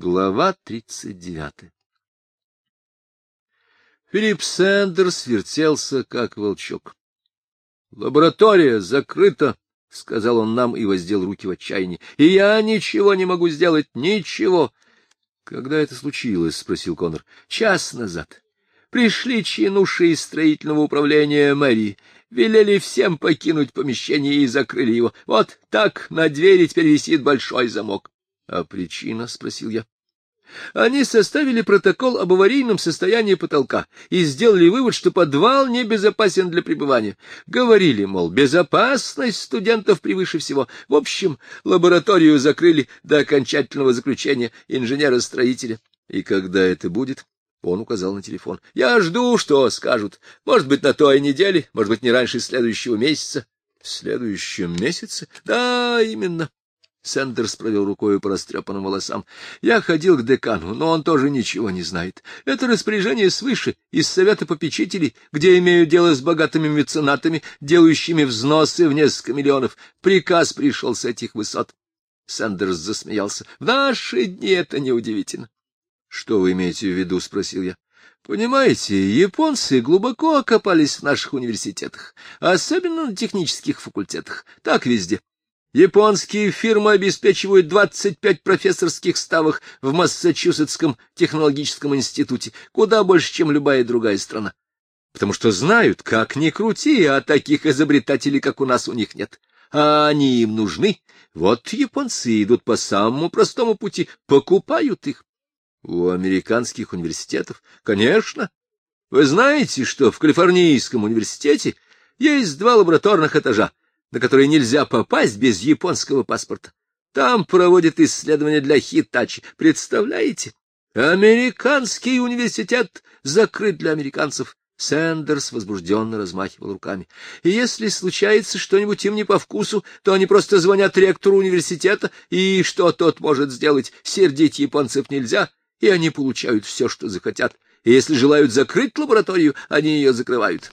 Глава тридцать девятая Филипп Сэндерс вертелся, как волчок. — Лаборатория закрыта, — сказал он нам и воздел руки в отчаянии. — И я ничего не могу сделать, ничего. — Когда это случилось? — спросил Коннор. — Час назад. Пришли чинуши из строительного управления мэрии, велели всем покинуть помещение и закрыли его. Вот так на двери теперь висит большой замок. — А причина? — спросил я. Они составили протокол об аварийном состоянии потолка и сделали вывод, что подвал небезопасен для пребывания. Говорили, мол, безопасность студентов превыше всего. В общем, лабораторию закрыли до окончательного заключения инженера-строителя. И когда это будет? Он указал на телефон. Я жду, что скажут. Может быть, на той неделе, может быть, не раньше следующего месяца. В следующем месяце? Да, именно. Сендерс провел рукой по растрепанным волосам. Я ходил к декану, но он тоже ничего не знает. Это распоряжение свыше, из совета попечителей, где имею дело с богатыми меценатами, делающими взносы в несколько миллионов. Приказ пришел с этих высот. Сендерс засмеялся. — В наши дни это неудивительно. — Что вы имеете в виду? — спросил я. — Понимаете, японцы глубоко окопались в наших университетах, особенно на технических факультетах. Так везде. Японские фирмы обеспечивают 25 профессорских ставок в Массачусетском технологическом институте, куда больше, чем любая другая страна. Потому что знают, как ни крути, а таких изобретателей, как у нас, у них нет. А они им нужны. Вот японцы идут по самому простому пути, покупают их. У американских университетов? Конечно. Вы знаете, что в Калифорнийском университете есть два лабораторных этажа на которые нельзя попасть без японского паспорта. Там проводят исследования для Хитачи. Представляете? Американский университет закрыт для американцев. Сэндерс возбужденно размахивал руками. И если случается что-нибудь им не по вкусу, то они просто звонят ректору университета, и что тот может сделать? Сердить японцев нельзя, и они получают все, что захотят. И если желают закрыть лабораторию, они ее закрывают.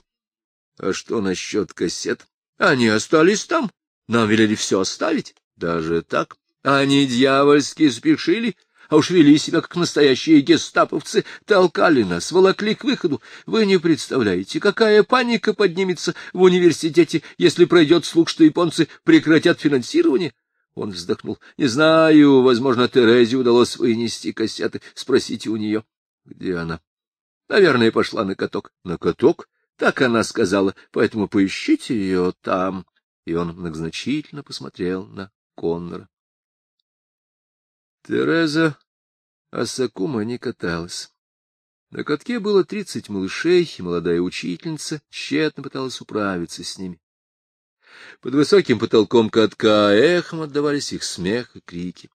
А что насчет кассет? Они остались там. Нам велели все оставить. Даже так. Они дьявольски спешили, а уж вели себя как настоящие гестаповцы, толкали нас, волокли к выходу. Вы не представляете, какая паника поднимется в университете, если пройдет слух, что японцы прекратят финансирование. Он вздохнул. — Не знаю, возможно, Терезе удалось вынести кассеты. Спросите у нее. — Где она? — Наверное, пошла на каток. — На каток? Так она сказала, поэтому поищите ее там. И он многозначительно посмотрел на Коннора. Тереза Асакума не каталась. На катке было тридцать малышей, и молодая учительница тщетно пыталась управиться с ними. Под высоким потолком катка эхом отдавались их смех и крики.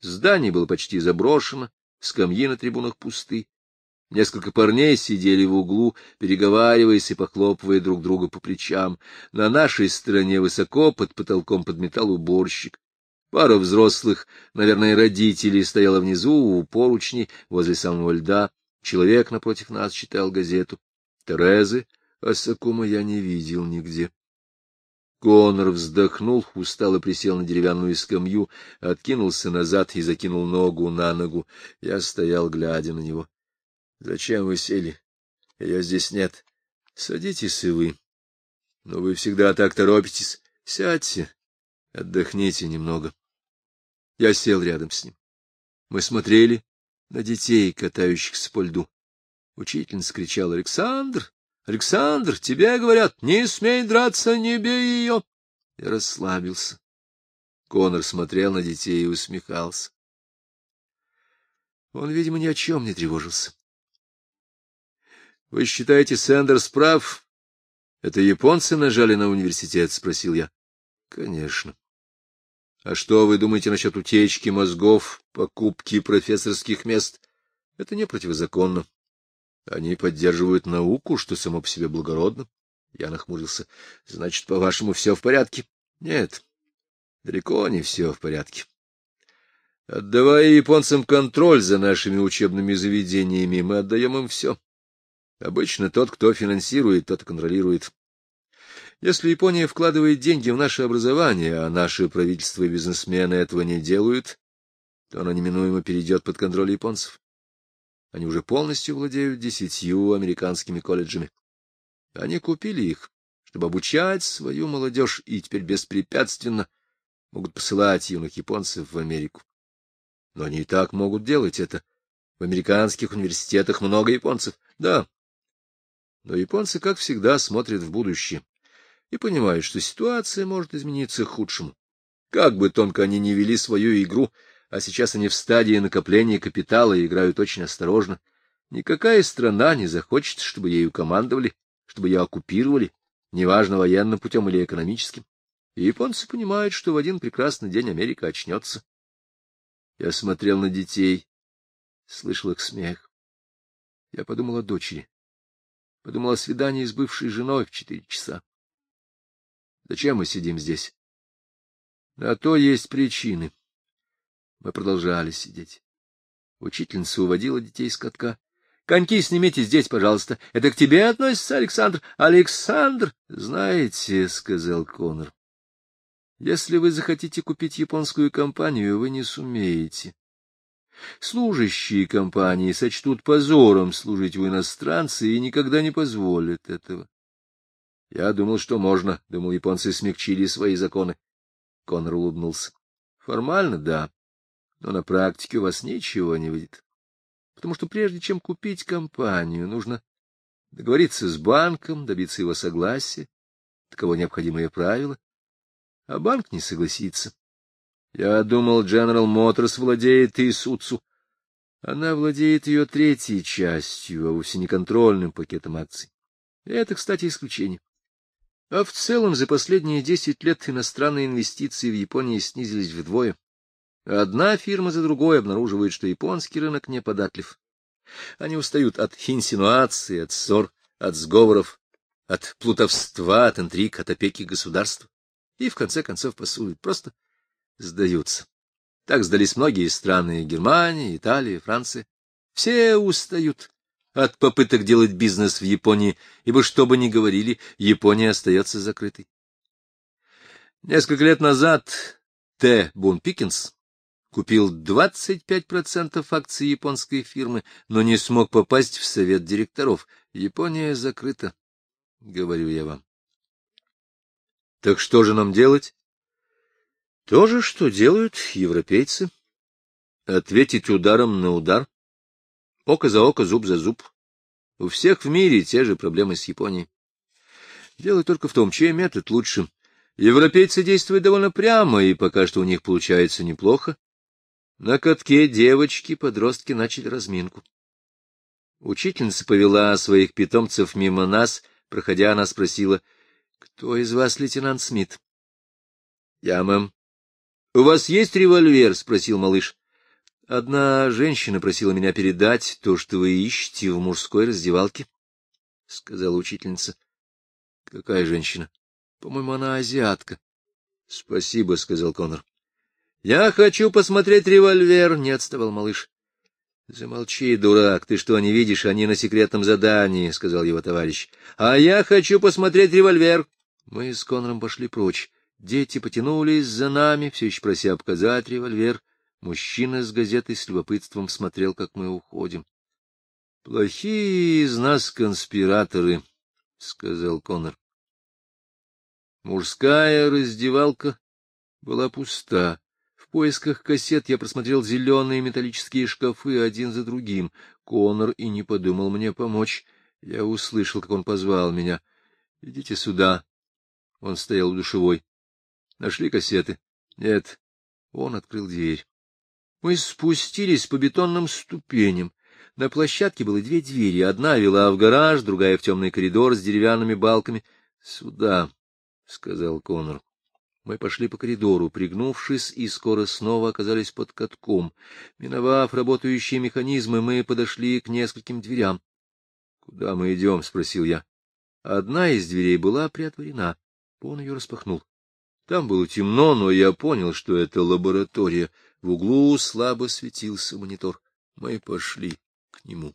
Здание было почти заброшено, скамьи на трибунах пусты. Несколько парней сидели в углу, переговариваясь и похлопывая друг друга по плечам. На нашей стороне высоко под потолком подметал уборщик. Пара взрослых, наверное, родителей, стояла внизу у поручни возле самого льда. Человек напротив нас читал газету. Терезы Асакума я не видел нигде. Конор вздохнул, устало присел на деревянную скамью, откинулся назад и закинул ногу на ногу. Я стоял, глядя на него. — Зачем вы сели? Ее здесь нет. Садитесь и вы. Но вы всегда так торопитесь. Сядьте, отдохните немного. Я сел рядом с ним. Мы смотрели на детей, катающихся по льду. Учительница кричала «Александр! Александр! Тебе говорят, не смей драться, не бей ее!» Я расслабился. Конор смотрел на детей и усмехался. Он, видимо, ни о чем не тревожился. — Вы считаете, Сэндерс прав? Это японцы нажали на университет? — спросил я. — Конечно. — А что вы думаете насчет утечки мозгов, покупки профессорских мест? Это не противозаконно. Они поддерживают науку, что само по себе благородно. Я нахмурился. — Значит, по-вашему, все в порядке? — Нет, далеко не все в порядке. Отдавая японцам контроль за нашими учебными заведениями, мы отдаем им все. Обычно тот, кто финансирует, тот и контролирует. Если Япония вкладывает деньги в наше образование, а наши правительства и бизнесмены этого не делают, то она неминуемо перейдет под контроль японцев. Они уже полностью владеют десятью американскими колледжами. Они купили их, чтобы обучать свою молодежь, и теперь беспрепятственно могут посылать юных японцев в Америку. Но они и так могут делать это. В американских университетах много японцев. Да. Но японцы, как всегда, смотрят в будущее и понимают, что ситуация может измениться к худшему. Как бы тонко они ни вели свою игру, а сейчас они в стадии накопления капитала и играют очень осторожно, никакая страна не захочет, чтобы ею командовали, чтобы ее оккупировали, неважно военным путем или экономическим. И японцы понимают, что в один прекрасный день Америка очнется. Я смотрел на детей, слышал их смех. Я подумал о дочери, подумал о свидании с бывшей женой в четыре часа. Зачем мы сидим здесь? На то есть причины. Мы продолжали сидеть. Учительница уводила детей из катка. — Коньки снимите здесь, пожалуйста. Это к тебе относится, Александр? Александр! — Знаете, — сказал Конор, — если вы захотите купить японскую компанию, вы не сумеете. Служащие компании сочтут позором служить у иностранца и никогда не позволят этого. Я думал, что можно. Думал, японцы смягчили свои законы. Конор улыбнулся. Формально, да. Но на практике у вас ничего не выйдет. Потому что прежде чем купить компанию, нужно договориться с банком, добиться его согласия. Таково необходимое правило. А банк не согласится. Я думал, General Motors владеет Исуцу. Она владеет ее третьей частью, а вовсе не контрольным пакетом акций. Это, кстати, исключение. А в целом за последние десять лет иностранные инвестиции в Японии снизились вдвое. Одна фирма за другой обнаруживает, что японский рынок неподатлив. Они устают от инсинуаций, от ссор, от сговоров, от плутовства, от интриг, от опеки государства. И, в конце концов, пасуют, просто сдаются. Так сдались многие страны — Германия, Италия, Франция. Все устают от попыток делать бизнес в Японии, ибо, что бы ни говорили, Япония остается закрытой. Несколько лет назад Т. Бун Пикинс купил 25% акций японской фирмы, но не смог попасть в совет директоров. Япония закрыта, говорю я вам. Так что же нам делать? То же, что делают европейцы. Ответить ударом на удар. Око за око, зуб за зуб. У всех в мире те же проблемы с Японией. Дело только в том, чей метод лучше. Европейцы действуют довольно прямо, и пока что у них получается неплохо. На катке девочки-подростки начали разминку. Учительница повела своих питомцев мимо нас, проходя, она спросила, «Кто из вас лейтенант Смит?» «Я, мэм». «У вас есть револьвер?» — спросил малыш. «Одна женщина просила меня передать то, что вы ищете в мужской раздевалке», — сказала учительница. «Какая женщина?» «По-моему, она азиатка». «Спасибо», — сказал Конор. Я хочу посмотреть револьвер, — не отставал малыш. — Замолчи, дурак, ты что, не видишь, они на секретном задании, — сказал его товарищ. — А я хочу посмотреть револьвер. Мы с Конором пошли прочь. Дети потянулись за нами, все еще прося показать револьвер. Мужчина с газетой с любопытством смотрел, как мы уходим. — Плохие из нас конспираторы, — сказал Конор. Мужская раздевалка была пуста. В поисках кассет я просмотрел зеленые металлические шкафы один за другим. Конор и не подумал мне помочь. Я услышал, как он позвал меня. — Идите сюда. Он стоял у душевой. — Нашли кассеты? — Нет. Он открыл дверь. Мы спустились по бетонным ступеням. На площадке было две двери. Одна вела в гараж, другая в темный коридор с деревянными балками. — Сюда, — сказал Конор. Мы пошли по коридору, пригнувшись, и скоро снова оказались под катком. Миновав работающие механизмы, мы подошли к нескольким дверям. — Куда мы идем? — спросил я. Одна из дверей была приотворена. Он ее распахнул. Там было темно, но я понял, что это лаборатория. В углу слабо светился монитор. Мы пошли к нему.